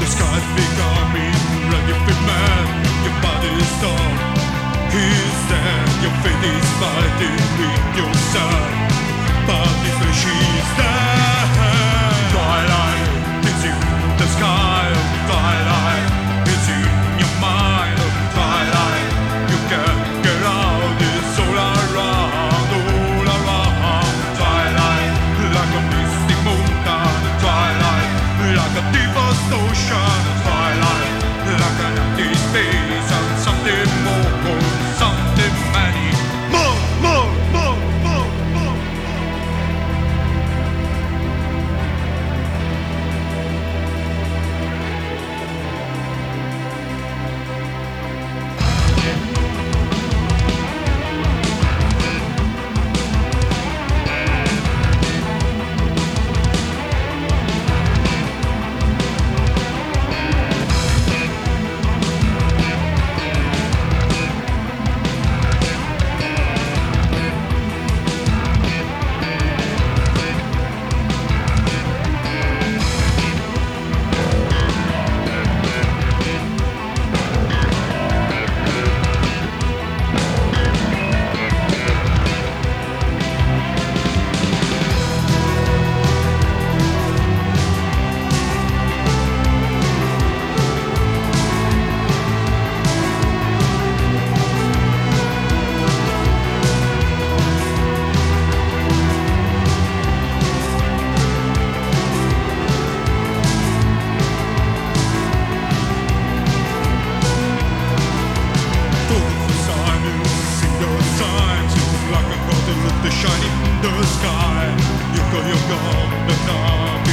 The sky's big. Your body's torn. He's faith is fighting with your side. But if she's dead. Twilight shining in the sky. You go, you go, the